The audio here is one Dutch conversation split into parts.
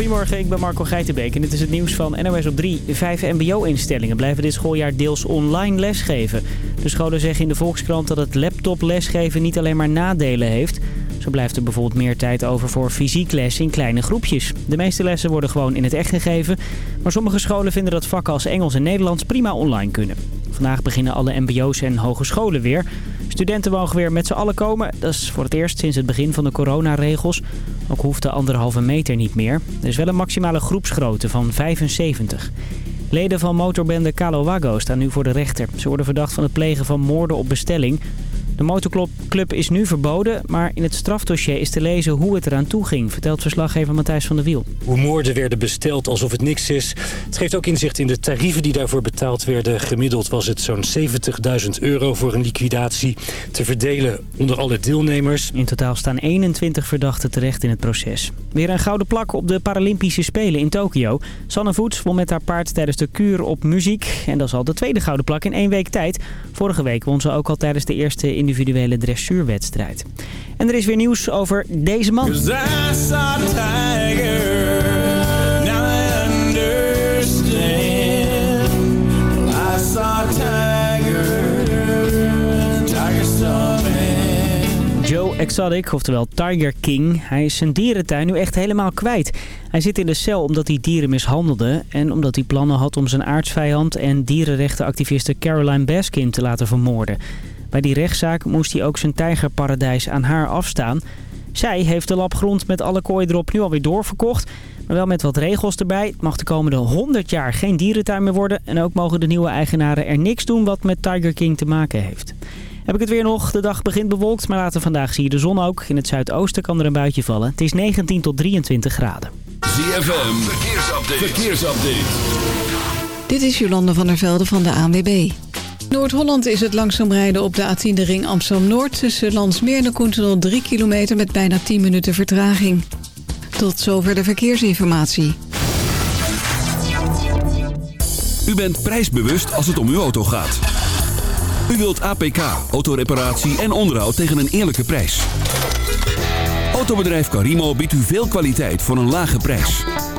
Goedemorgen, ik ben Marco Geitenbeek en dit is het nieuws van NOS op 3. Vijf mbo-instellingen blijven dit schooljaar deels online lesgeven. De scholen zeggen in de Volkskrant dat het laptop lesgeven niet alleen maar nadelen heeft. Zo blijft er bijvoorbeeld meer tijd over voor fysiek les in kleine groepjes. De meeste lessen worden gewoon in het echt gegeven. Maar sommige scholen vinden dat vakken als Engels en Nederlands prima online kunnen. Vandaag beginnen alle mbo's en hogescholen weer. Studenten mogen weer met z'n allen komen. Dat is voor het eerst sinds het begin van de coronaregels. Ook hoeft de anderhalve meter niet meer. Er is wel een maximale groepsgrootte van 75. Leden van motorbende Calo Wago staan nu voor de rechter. Ze worden verdacht van het plegen van moorden op bestelling. De motorclub is nu verboden, maar in het strafdossier is te lezen hoe het eraan toe ging, vertelt verslaggever Matthijs van der Wiel. Hoe moorden werden besteld alsof het niks is. Het geeft ook inzicht in de tarieven die daarvoor betaald werden. Gemiddeld was het zo'n 70.000 euro voor een liquidatie te verdelen onder alle deelnemers. In totaal staan 21 verdachten terecht in het proces. Weer een gouden plak op de Paralympische Spelen in Tokio. Sanne Voets won met haar paard tijdens de kuur op muziek. En dat is al de tweede gouden plak in één week tijd. Vorige week won ze ook al tijdens de eerste individuele dressuurwedstrijd. En er is weer nieuws over deze man. Joe Exotic, oftewel Tiger King. Hij is zijn dierentuin nu echt helemaal kwijt. Hij zit in de cel omdat hij dieren mishandelde... en omdat hij plannen had om zijn aardsvijand en dierenrechtenactiviste Caroline Baskin te laten vermoorden. Bij die rechtszaak moest hij ook zijn tijgerparadijs aan haar afstaan. Zij heeft de lap grond met alle kooi erop nu alweer doorverkocht... Maar wel met wat regels erbij. Het mag de komende 100 jaar geen dierentuin meer worden. En ook mogen de nieuwe eigenaren er niks doen wat met Tiger King te maken heeft. Heb ik het weer nog. De dag begint bewolkt, maar later vandaag zie je de zon ook. In het zuidoosten kan er een buitje vallen. Het is 19 tot 23 graden. ZFM, verkeersupdate. verkeersupdate. Dit is Jolande van der Velde van de ANWB. Noord-Holland is het langzaam rijden op de A10 de ring Amsterdam-Noord... tussen Landsmeer en Koentenol 3 kilometer met bijna 10 minuten vertraging. Tot zover de verkeersinformatie. U bent prijsbewust als het om uw auto gaat. U wilt APK, autoreparatie en onderhoud tegen een eerlijke prijs. Autobedrijf Carimo biedt u veel kwaliteit voor een lage prijs.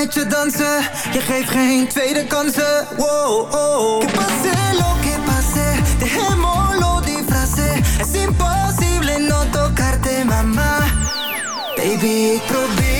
Met je dansen. Je geeft geen tweede kansen. Wow, oh. Que pase lo que pase, dejémoslo disfrace. Es imposible no tocarte, mama. Baby, probeer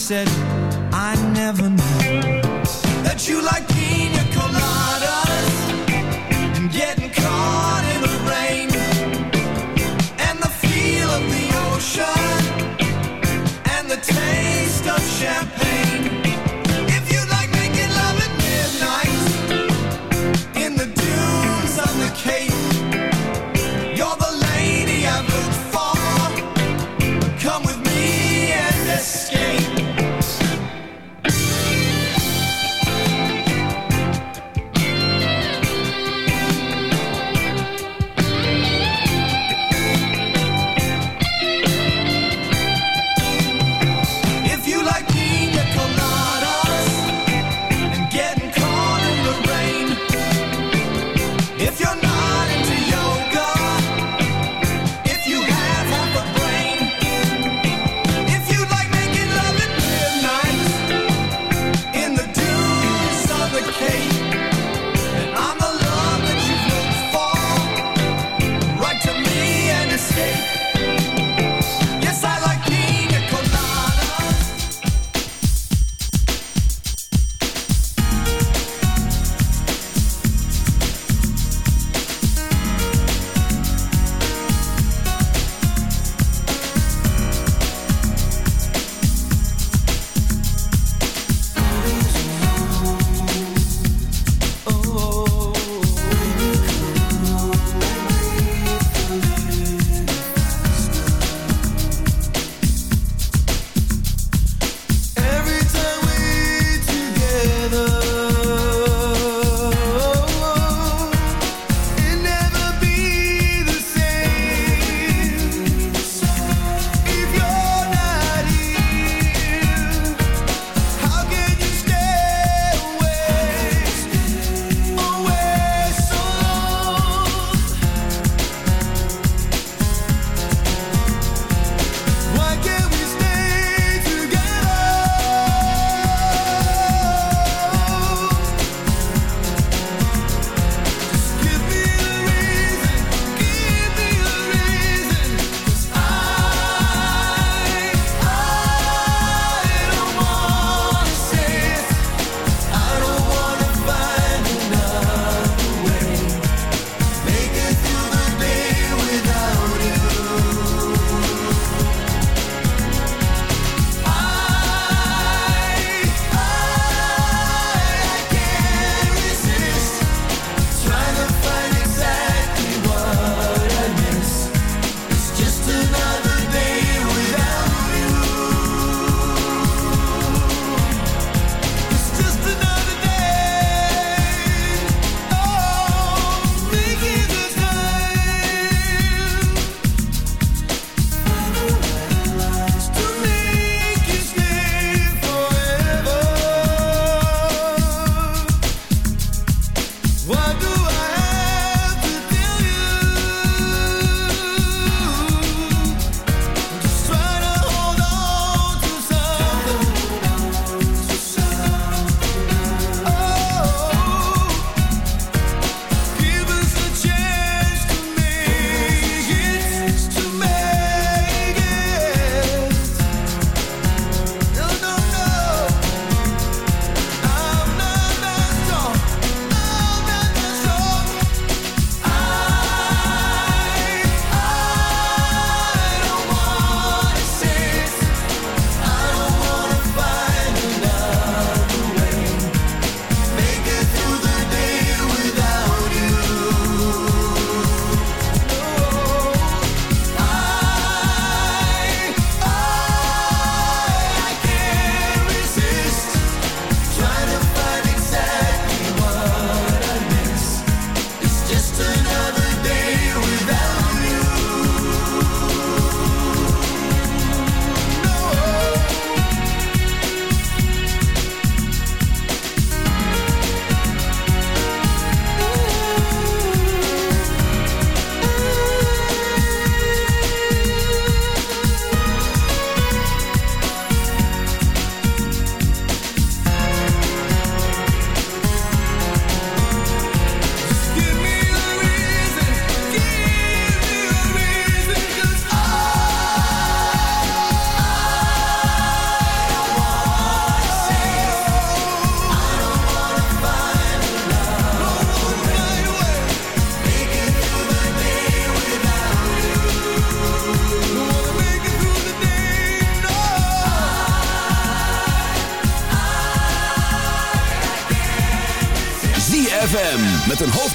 Said,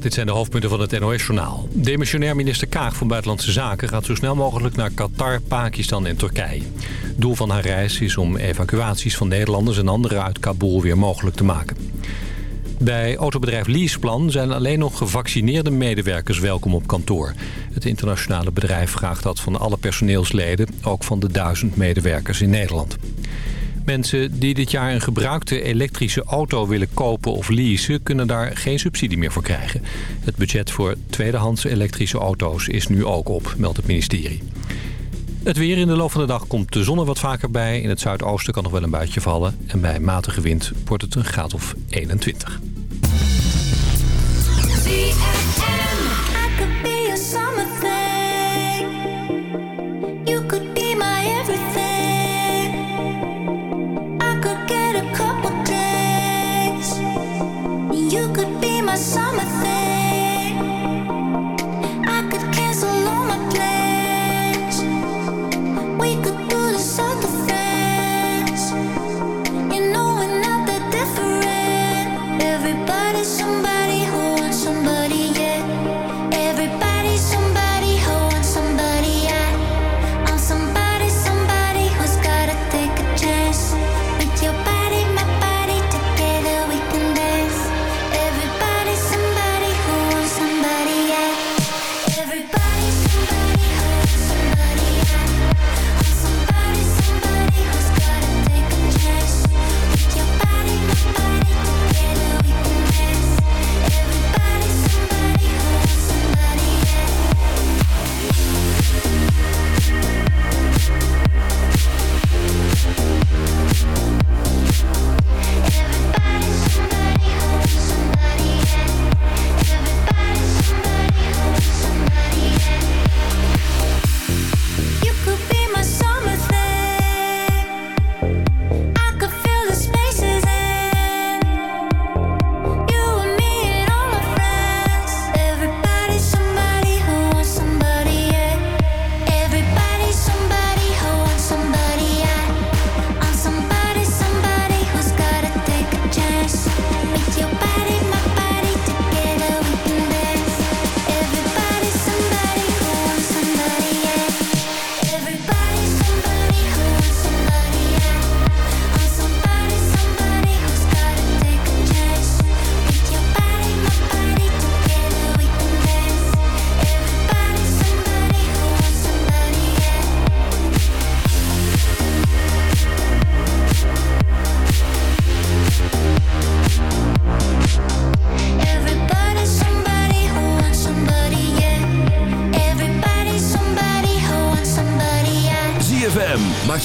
Dit zijn de hoofdpunten van het NOS-journaal. Demissionair minister Kaag van Buitenlandse Zaken gaat zo snel mogelijk naar Qatar, Pakistan en Turkije. Doel van haar reis is om evacuaties van Nederlanders en anderen uit Kabul weer mogelijk te maken. Bij autobedrijf Leaseplan zijn alleen nog gevaccineerde medewerkers welkom op kantoor. Het internationale bedrijf vraagt dat van alle personeelsleden, ook van de duizend medewerkers in Nederland. Mensen die dit jaar een gebruikte elektrische auto willen kopen of leasen... kunnen daar geen subsidie meer voor krijgen. Het budget voor tweedehands elektrische auto's is nu ook op, meldt het ministerie. Het weer in de loop van de dag komt de zon er wat vaker bij. In het zuidoosten kan nog wel een buitje vallen. En bij matige wind wordt het een graad of 21.